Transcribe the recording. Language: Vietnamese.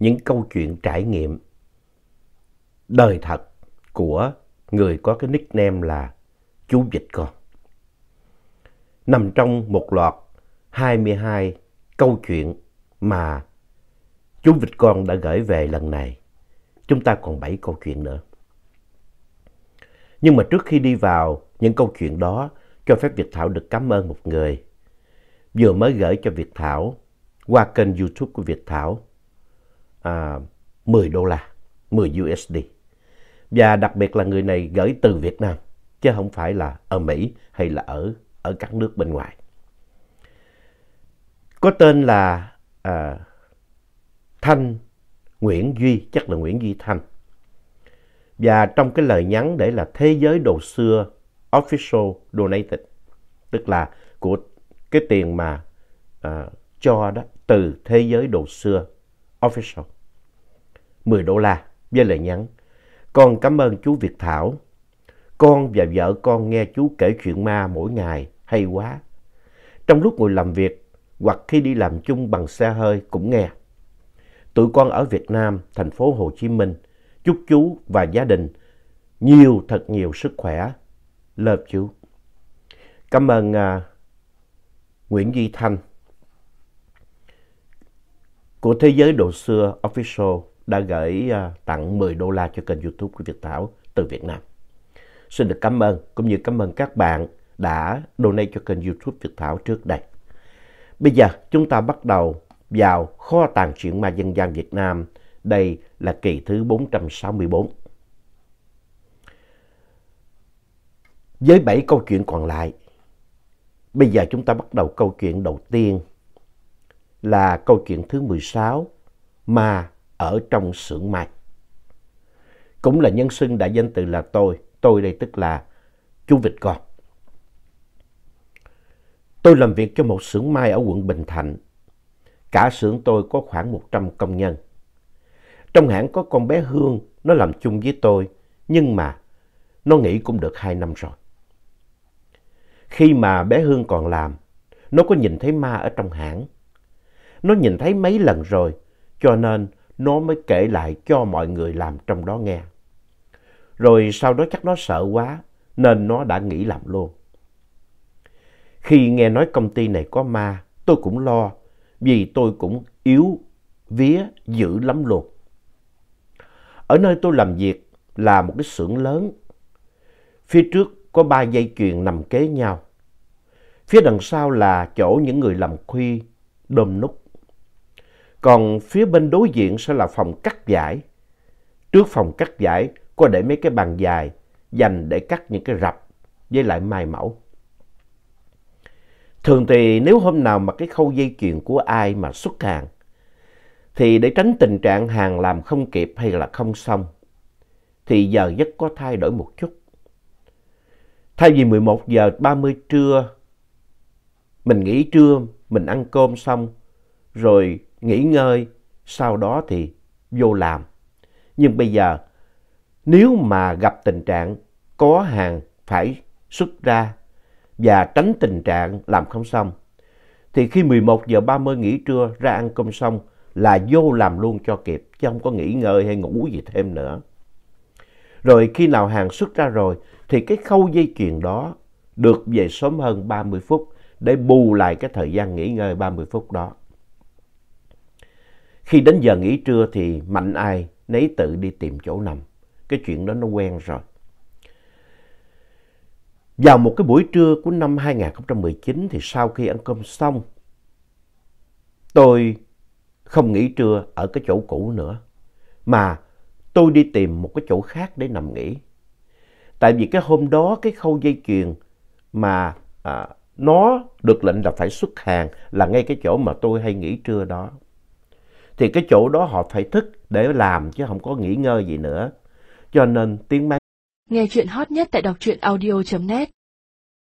những câu chuyện trải nghiệm đời thật của người có cái nickname là chú vịt con. Nằm trong một loạt 22 câu chuyện mà chú vịt con đã gửi về lần này. Chúng ta còn 7 câu chuyện nữa. Nhưng mà trước khi đi vào những câu chuyện đó, cho phép Việt Thảo được cảm ơn một người vừa mới gửi cho Việt Thảo qua kênh YouTube của Việt Thảo à, 10 đô la, 10 USD. Và đặc biệt là người này gửi từ Việt Nam, chứ không phải là ở Mỹ hay là ở, ở các nước bên ngoài. Có tên là à, Thanh Nguyễn Duy, chắc là Nguyễn Duy Thanh. Và trong cái lời nhắn để là Thế giới đồ xưa Official Donated, tức là của cái tiền mà à, cho đó từ Thế giới đồ xưa Official. 10 đô la với lời nhắn. Con cảm ơn chú Việt Thảo. Con và vợ con nghe chú kể chuyện ma mỗi ngày hay quá. Trong lúc ngồi làm việc hoặc khi đi làm chung bằng xe hơi cũng nghe. Tụi con ở Việt Nam, thành phố Hồ Chí Minh, chúc chú và gia đình nhiều thật nhiều sức khỏe. Love chú. Cảm ơn uh, Nguyễn Duy Thanh của Thế giới Đồ Xưa Official đã gửi ờ, tặng 10 đô la cho kênh YouTube của Việt Thảo từ Việt Nam. Xin được cảm ơn cũng như cảm ơn các bạn đã donate cho kênh YouTube Việt Thảo trước đây. Bây giờ chúng ta bắt đầu vào kho tàng truyện ma dân gian Việt Nam. Đây là kỳ thứ 464. Với 7 câu chuyện còn lại, bây giờ chúng ta bắt đầu câu chuyện đầu tiên là câu chuyện thứ 16, Ma ở trong xưởng may. Cũng là nhân xưng đã danh từ là tôi, tôi đây tức là chú vịt con. Tôi làm việc cho một xưởng may ở quận Bình Thạnh. Cả xưởng tôi có khoảng 100 công nhân. Trong hãng có con bé Hương, nó làm chung với tôi, nhưng mà nó nghỉ cũng được 2 năm rồi. Khi mà bé Hương còn làm, nó có nhìn thấy ma ở trong hãng. Nó nhìn thấy mấy lần rồi, cho nên nó mới kể lại cho mọi người làm trong đó nghe. Rồi sau đó chắc nó sợ quá, nên nó đã nghỉ làm luôn. Khi nghe nói công ty này có ma, tôi cũng lo, vì tôi cũng yếu, vía, dữ lắm luôn. Ở nơi tôi làm việc là một cái xưởng lớn. Phía trước có ba dây chuyền nằm kế nhau. Phía đằng sau là chỗ những người làm khuy, đôm nút. Còn phía bên đối diện sẽ là phòng cắt giải. Trước phòng cắt giải có để mấy cái bàn dài dành để cắt những cái rập với lại mai mẫu. Thường thì nếu hôm nào mà cái khâu dây chuyền của ai mà xuất hàng thì để tránh tình trạng hàng làm không kịp hay là không xong thì giờ giấc có thay đổi một chút. Thay vì 11 giờ 30 trưa mình nghỉ trưa, mình ăn cơm xong rồi nghỉ ngơi, sau đó thì vô làm. Nhưng bây giờ nếu mà gặp tình trạng có hàng phải xuất ra và tránh tình trạng làm không xong, thì khi 11 giờ 30 nghỉ trưa ra ăn cơm xong là vô làm luôn cho kịp, chứ không có nghỉ ngơi hay ngủ gì thêm nữa. Rồi khi nào hàng xuất ra rồi thì cái khâu dây chuyền đó được về sớm hơn 30 phút để bù lại cái thời gian nghỉ ngơi 30 phút đó. Khi đến giờ nghỉ trưa thì mạnh ai nấy tự đi tìm chỗ nằm. Cái chuyện đó nó quen rồi. Vào một cái buổi trưa của năm 2019 thì sau khi ăn cơm xong, tôi không nghỉ trưa ở cái chỗ cũ nữa, mà tôi đi tìm một cái chỗ khác để nằm nghỉ. Tại vì cái hôm đó cái khâu dây chuyền mà à, nó được lệnh là phải xuất hàng là ngay cái chỗ mà tôi hay nghỉ trưa đó thì cái chỗ đó họ phải thức để làm chứ không có nghỉ ngơi gì nữa. Cho nên tiếng máy Nghe chuyện hot nhất tại đọc truyện audio.net